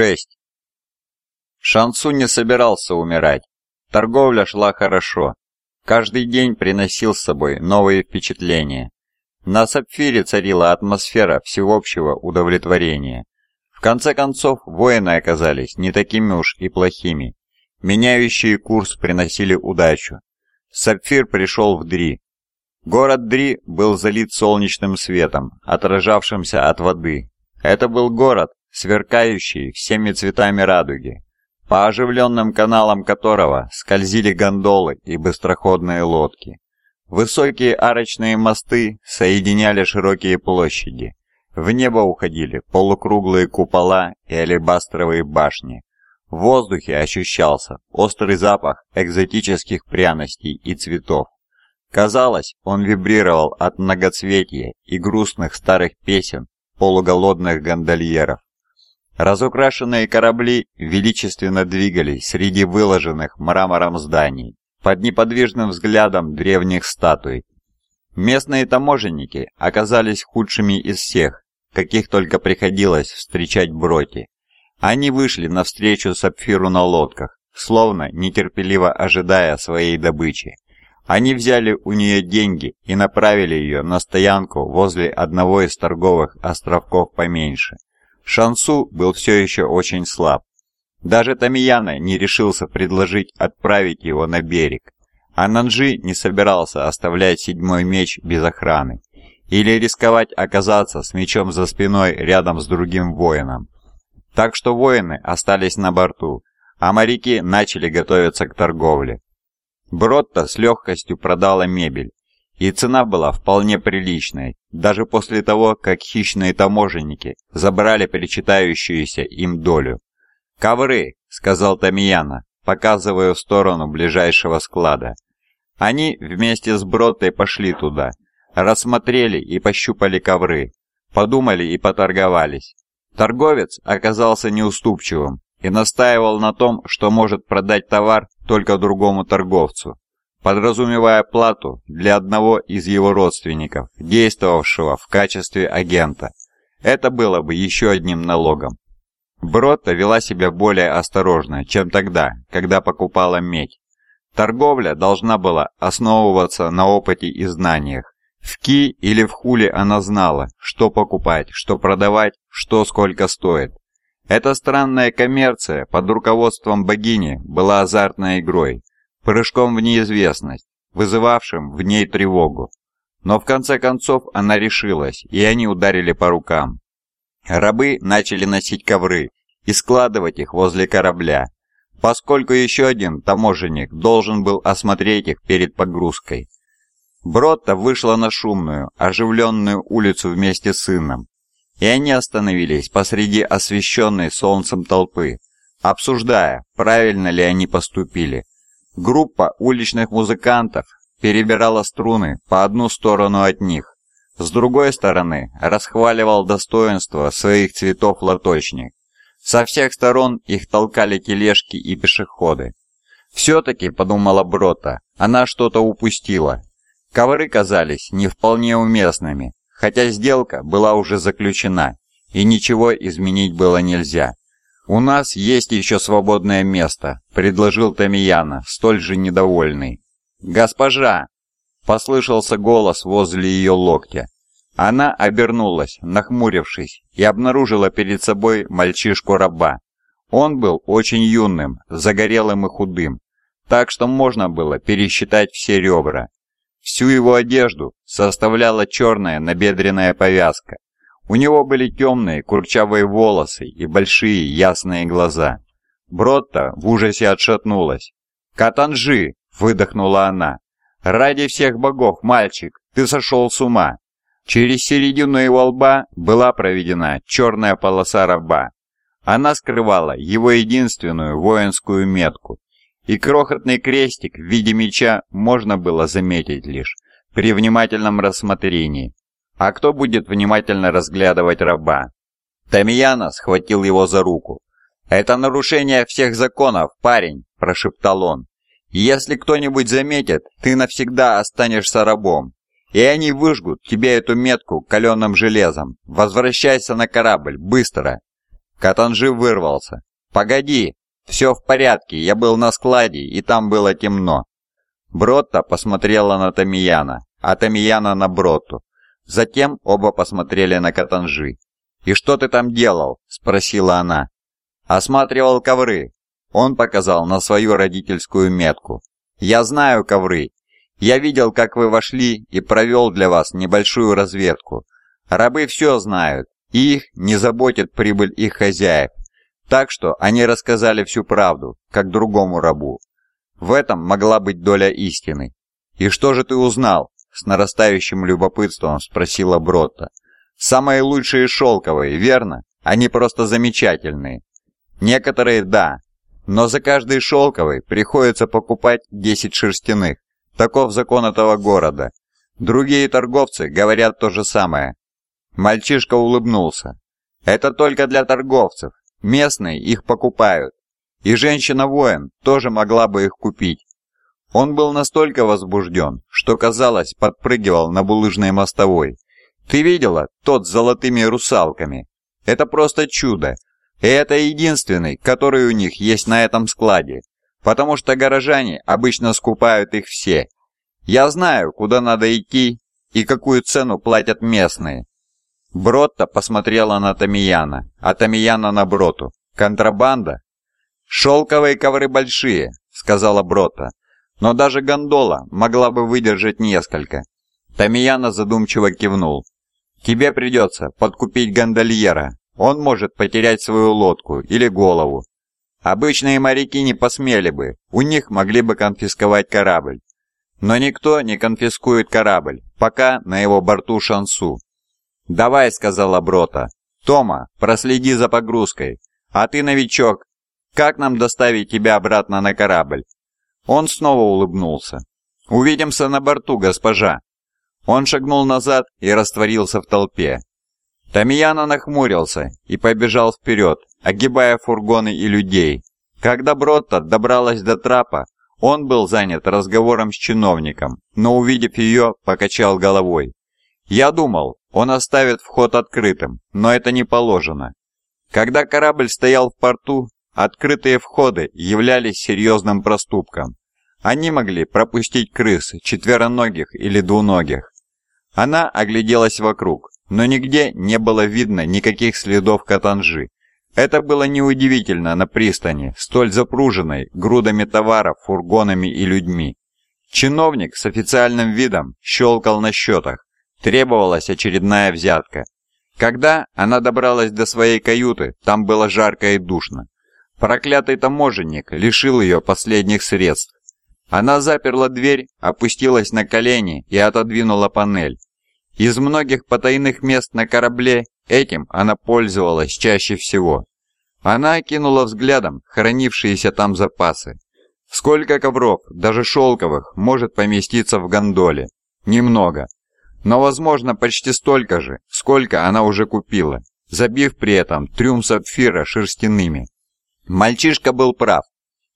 6. Шансу не собирался умирать. Торговля шла хорошо. Каждый день приносил с собой новые впечатления. На Сапфире царила атмосфера всеобщего удовлетворения. В конце концов, воины оказались не такими уж и плохими. Меняющие курс приносили удачу. Сапфир пришел в Дри. Город Дри был залит солнечным светом, отражавшимся от воды. Это был город, сверкающий всеми цветами радуги, по оживленным каналам которого скользили гондолы и быстроходные лодки. Высокие арочные мосты соединяли широкие площади. В небо уходили полукруглые купола и алебастровые башни. В воздухе ощущался острый запах экзотических пряностей и цветов. Казалось, он вибрировал от многоцветия и грустных старых песен полуголодных гондольеров. Разукрашенные корабли величественно двигались среди выложенных мрамором зданий, под неподвижным взглядом древних статуй. Местные таможенники оказались худшими из всех, каких только приходилось встречать в Броте. Они вышли навстречу Сапфиру на лодках, словно нетерпеливо ожидая своей добычи. Они взяли у нее деньги и направили ее на стоянку возле одного из торговых островков поменьше – Шансу был все еще очень слаб. Даже Тамияна не решился предложить отправить его на берег, а Нанджи не собирался оставлять седьмой меч без охраны или рисковать оказаться с мечом за спиной рядом с другим воином. Так что воины остались на борту, а моряки начали готовиться к торговле. Бротта с легкостью продала мебель, и цена была вполне приличной, даже после того, как хищные таможенники забрали перечитающуюся им долю. «Ковры», — сказал Тамияна, показывая в сторону ближайшего склада. Они вместе с Броттой пошли туда, рассмотрели и пощупали ковры, подумали и поторговались. Торговец оказался неуступчивым и настаивал на том, что может продать товар только другому торговцу подразумевая плату для одного из его родственников, действовавшего в качестве агента. Это было бы еще одним налогом. Бротта вела себя более осторожно, чем тогда, когда покупала медь. Торговля должна была основываться на опыте и знаниях. В Ки или в Хуле она знала, что покупать, что продавать, что сколько стоит. Эта странная коммерция под руководством богини была азартной игрой, прыжком в неизвестность, вызывавшим в ней тревогу. Но в конце концов она решилась, и они ударили по рукам. Рабы начали носить ковры и складывать их возле корабля, поскольку еще один таможенник должен был осмотреть их перед погрузкой. Бротта вышла на шумную, оживленную улицу вместе с сыном, и они остановились посреди освещенной солнцем толпы, обсуждая, правильно ли они поступили. Группа уличных музыкантов перебирала струны по одну сторону от них. С другой стороны расхваливал достоинство своих цветов лоточник. Со всех сторон их толкали тележки и пешеходы. «Все-таки», — подумала Брота, — «она что-то упустила». Ковры казались не вполне уместными, хотя сделка была уже заключена, и ничего изменить было нельзя. «У нас есть еще свободное место», — предложил Тамияна, столь же недовольный. «Госпожа!» — послышался голос возле ее локтя. Она обернулась, нахмурившись, и обнаружила перед собой мальчишку-раба. Он был очень юным, загорелым и худым, так что можно было пересчитать все ребра. Всю его одежду составляла черная набедренная повязка, у него были темные курчавые волосы и большие ясные глаза. Бротта в ужасе отшатнулась. «Катанжи!» — выдохнула она. «Ради всех богов, мальчик, ты сошел с ума!» Через середину его лба была проведена черная полоса раба. Она скрывала его единственную воинскую метку, и крохотный крестик в виде меча можно было заметить лишь при внимательном рассмотрении. А кто будет внимательно разглядывать раба? Тамияна схватил его за руку. «Это нарушение всех законов, парень!» – прошептал он. «Если кто-нибудь заметит, ты навсегда останешься рабом, и они выжгут тебе эту метку каленым железом. Возвращайся на корабль, быстро!» Катанжи вырвался. «Погоди! Все в порядке, я был на складе, и там было темно». Бротта посмотрела на Тамияна, а Тамияна на Бротту. Затем оба посмотрели на Катанжи. «И что ты там делал?» – спросила она. «Осматривал ковры». Он показал на свою родительскую метку. «Я знаю ковры. Я видел, как вы вошли и провел для вас небольшую разведку. Рабы все знают, и их не заботит прибыль их хозяев. Так что они рассказали всю правду, как другому рабу. В этом могла быть доля истины. «И что же ты узнал?» – с нарастающим любопытством спросила Бротта. «Самые лучшие шелковые, верно? Они просто замечательные». «Некоторые – да, но за каждый шелковый приходится покупать 10 шерстяных. Таков закон этого города. Другие торговцы говорят то же самое. Мальчишка улыбнулся. Это только для торговцев. Местные их покупают. И женщина-воин тоже могла бы их купить. Он был настолько возбужден, что, казалось, подпрыгивал на булыжной мостовой. Ты видела тот с золотыми русалками? Это просто чудо. И это единственный, который у них есть на этом складе. Потому что горожане обычно скупают их все. Я знаю, куда надо идти и какую цену платят местные. Бротта посмотрела на Тамияна, а Тамияна на Броту. Контрабанда? «Шелковые ковры большие», — сказала Бротта. «Но даже гондола могла бы выдержать несколько». Тамияна задумчиво кивнул. «Тебе придется подкупить гондольера. Он может потерять свою лодку или голову. Обычные моряки не посмели бы, у них могли бы конфисковать корабль. Но никто не конфискует корабль, пока на его борту шансу. «Давай», — сказала Брота. «Тома, проследи за погрузкой. А ты, новичок, как нам доставить тебя обратно на корабль?» Он снова улыбнулся. «Увидимся на борту, госпожа». Он шагнул назад и растворился в толпе. Тамияна нахмурился и побежал вперед, огибая фургоны и людей. Когда Бротта добралась до трапа, он был занят разговором с чиновником, но увидев ее, покачал головой. Я думал, он оставит вход открытым, но это не положено. Когда корабль стоял в порту, открытые входы являлись серьезным проступком. Они могли пропустить крыс, четвероногих или двуногих. Она огляделась вокруг, но нигде не было видно никаких следов катанжи. Это было неудивительно на пристани, столь запруженной грудами товаров, фургонами и людьми. Чиновник с официальным видом щелкал на счетах, Требовалась очередная взятка. Когда она добралась до своей каюты, там было жарко и душно. Проклятый таможенник лишил ее последних средств. Она заперла дверь, опустилась на колени и отодвинула панель. Из многих потайных мест на корабле этим она пользовалась чаще всего. Она окинула взглядом хранившиеся там запасы. Сколько ковров, даже шелковых, может поместиться в гондоле? Немного но, возможно, почти столько же, сколько она уже купила, забив при этом трюм сапфира шерстяными. Мальчишка был прав.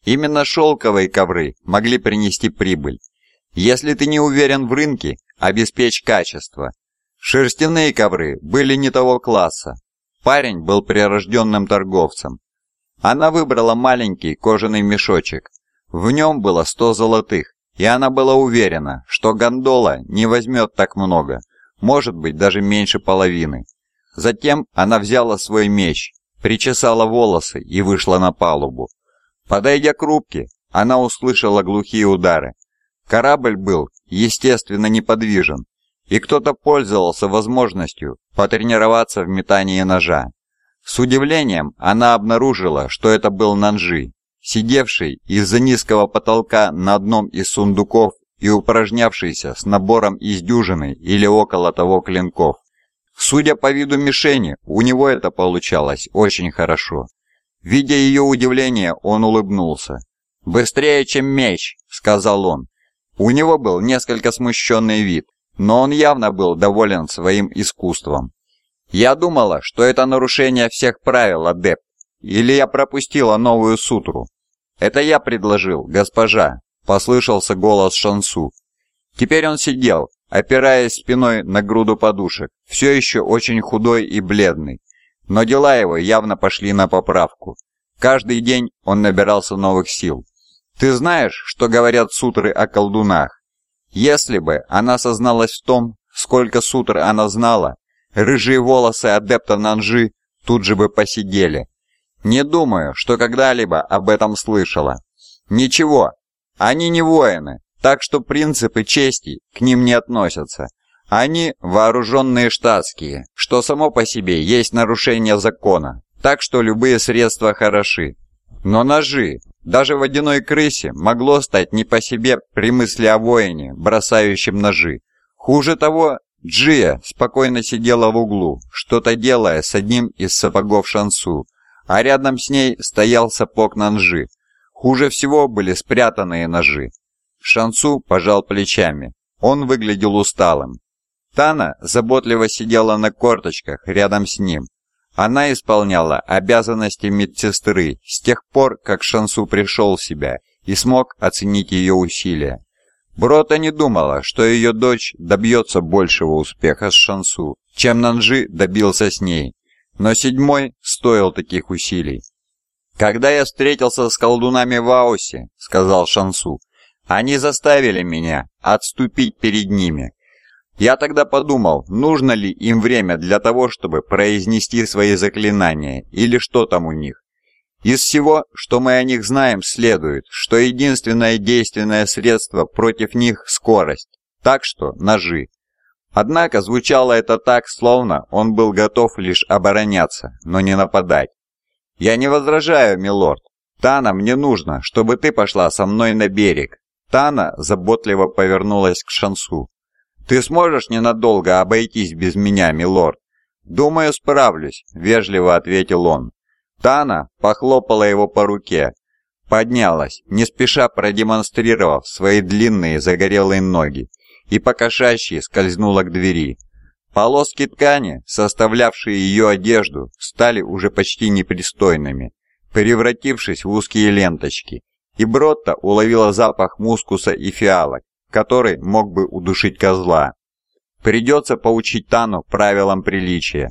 Именно шелковые ковры могли принести прибыль. Если ты не уверен в рынке, обеспечь качество. Шерстяные ковры были не того класса. Парень был прирожденным торговцем. Она выбрала маленький кожаный мешочек. В нем было сто золотых, и она была уверена, что гондола не возьмет так много, может быть даже меньше половины. Затем она взяла свой меч, причесала волосы и вышла на палубу. Подойдя к рубке, она услышала глухие удары. Корабль был, естественно, неподвижен, и кто-то пользовался возможностью потренироваться в метании ножа. С удивлением она обнаружила, что это был Нанжи, сидевший из-за низкого потолка на одном из сундуков и упражнявшийся с набором из дюжины или около того клинков. Судя по виду мишени, у него это получалось очень хорошо. Видя ее удивление, он улыбнулся. «Быстрее, чем меч», — сказал он. У него был несколько смущенный вид, но он явно был доволен своим искусством. «Я думала, что это нарушение всех правил, адепт, или я пропустила новую сутру?» «Это я предложил, госпожа», — послышался голос Шансу. Теперь он сидел, опираясь спиной на груду подушек, все еще очень худой и бледный. но дела его явно пошли на поправку. Каждый день он набирался новых сил. Ты знаешь, что говорят сутры о колдунах? Если бы она созналась в том, сколько сутр она знала, рыжие волосы адепта Нанжи тут же бы посидели. Не думаю, что когда-либо об этом слышала. Ничего, они не воины, так что принципы чести к ним не относятся. Они вооруженные штатские, что само по себе есть нарушение закона, так что любые средства хороши. Но ножи, даже водяной крысе, могло стать не по себе при мысли о воине, бросающем ножи. Хуже того, Джия спокойно сидела в углу, что-то делая с одним из сапогов Шансу, а рядом с ней стоял сапог Нанжи. Хуже всего были спрятанные ножи. Шансу пожал плечами. Он выглядел усталым. Тана заботливо сидела на корточках рядом с ним. Она исполняла обязанности медсестры с тех пор, как Шансу пришел в себя и смог оценить ее усилия. Брота не думала, что ее дочь добьется большего успеха с Шансу, чем Нанжи добился с ней, но седьмой стоил таких усилий. «Когда я встретился с колдунами в Аусе», — сказал Шансу, они заставили меня отступить перед ними. Я тогда подумал, нужно ли им время для того, чтобы произнести свои заклинания, или что там у них. Из всего, что мы о них знаем, следует, что единственное действенное средство против них – скорость, так что ножи. Однако звучало это так, словно он был готов лишь обороняться, но не нападать. «Я не возражаю, милорд. Тана, мне нужно, чтобы ты пошла со мной на берег, Тана заботливо повернулась к Шансу. «Ты сможешь ненадолго обойтись без меня, милорд?» «Думаю, справлюсь», — вежливо ответил он. Тана похлопала его по руке, поднялась, не спеша продемонстрировав свои длинные загорелые ноги, и покошачьи скользнула к двери. Полоски ткани, составлявшие ее одежду, стали уже почти непристойными, превратившись в узкие ленточки, и Бротта уловила запах мускуса и фиалок, который мог бы удушить козла. Придется поучить Тану правилам приличия.